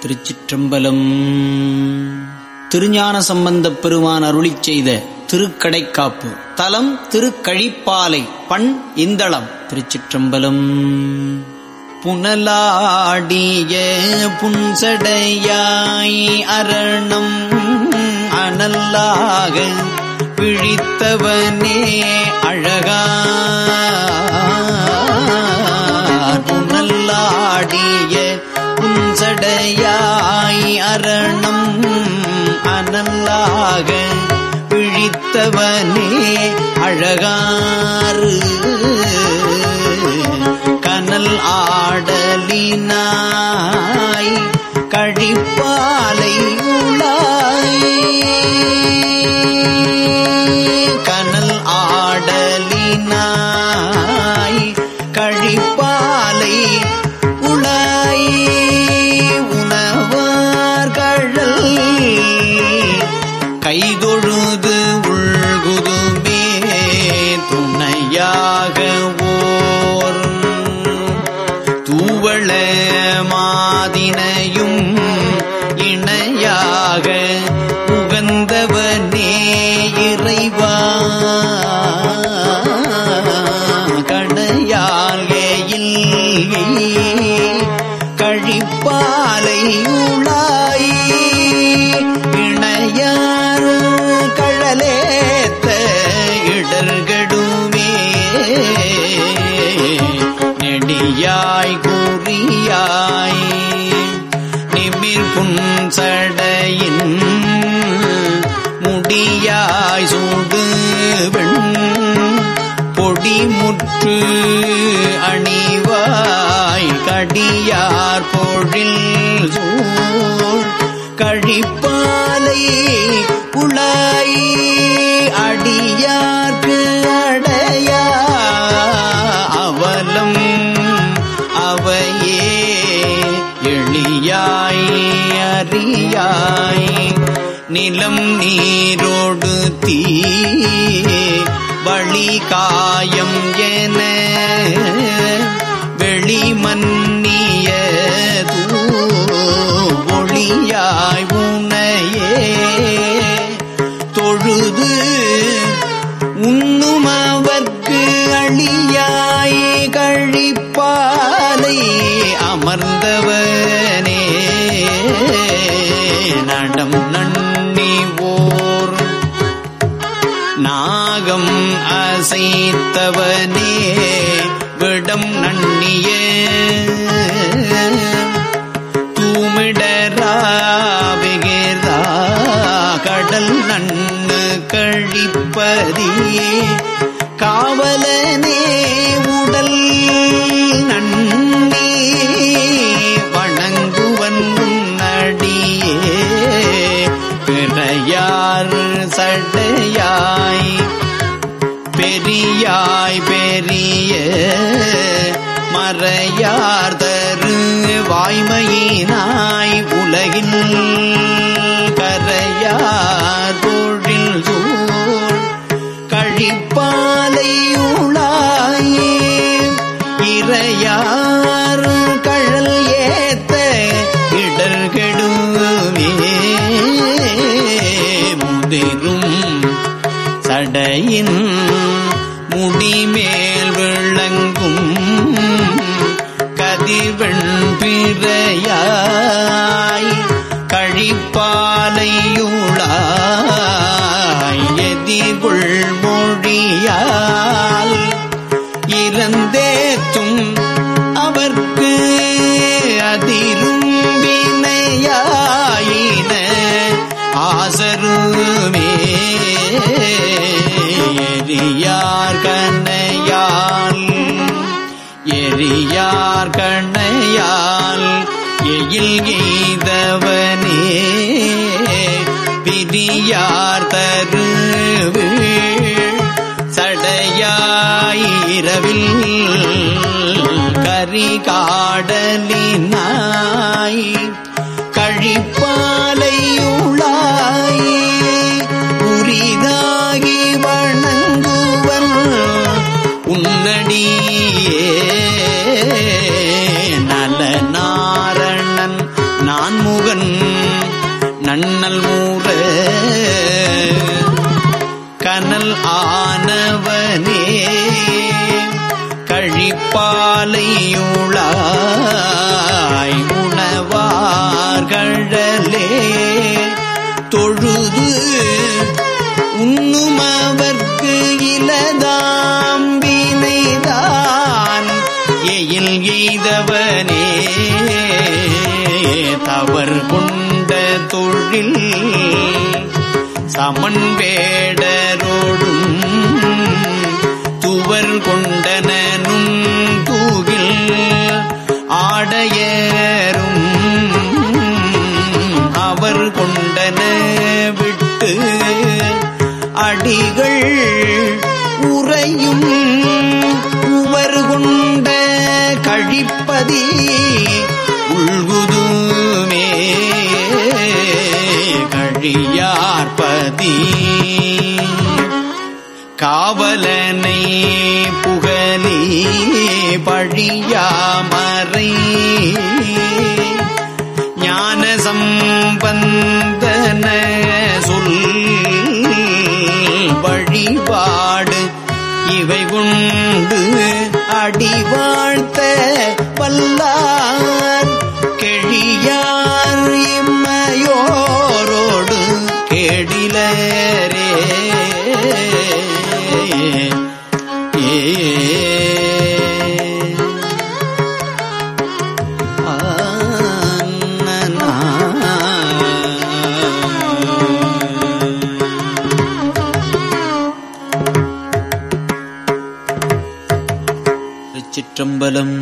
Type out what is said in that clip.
திருச்சிற்றம்பலம். திருஞான சம்பந்தப் பெருமான் அருளி செய்த திருக்கடைக்காப்பு. தலம் திருக்கழிப்பாலை பண் இந்தளம். திருச்சிற்றம்பலம். புனலாடிய புன்சடையாய் அரணம் அனல்லாக பிழித்தவனே அழகா. பிழித்தவனே அழகாறு. கனல் ஆடலினாய் கழிப்பாலை உளாய் கனல் ஆடலினாய் கழிப்பாலை உளாய் உணவார் கழல் கைதொழுது இணையாக உகந்தவனே இறைவா. கடையாலேயில் கழிப்பாலை உளாய் இணையார் கழலேத்த இடர்கடுமே. நெடியாய் கூறியாய் நிமிர் புன்சடையின் முற்று அணிவாய் கடியார் பொழில் சூழ் கழிப்பாலை உளாய் அடியார்க்கு அடையா அவலம் அவையே எளியாய் அறியாய் நிலம் நீரோடு தீ வழி காயம் என வெளிமன்னிய ஒளியாய் நாகம் அசைத்தவனே விடம் நன்னிய. தூமிடராவிகிறா கடல் நன்னு கழிப்பதி காவலனே உடல் நன் மறையாய் பெரிய மறையார்தரு வாய்மையினாய் உலகின் நிறையாய் கழிப்பாலையுளாய் எதிர்கொள் மொழியால் இறந்தேத்தும் அவர்க்கு அதிரும் வினையாயின ஆசருமே எரியார் கண்ணையால் எரியார் கண்ணையால் எயில் எய்தவனே பிரியார் தரு சடையாயிரவில் கரிகாடலின நன்னல் மூற கனல் ஆனவனே கழிப்பாலையுளா தொழில் சமன் வேடரோடும் துவர் கொண்டனும் தூகில் ஆடையரும் அவர் கொண்டன விட்டு அடிகள் உறையும் உவர் கொண்ட கழிப்பதே காவலனை புகழி பழியாமறை ஞான சம்பந்தன சொல் வழிபாடு இவை உண்டு அடி வாழ்த்த வல்லார். கெழியார் இம்மையோரோடு கேடிலரே. சிற்றம்பலம்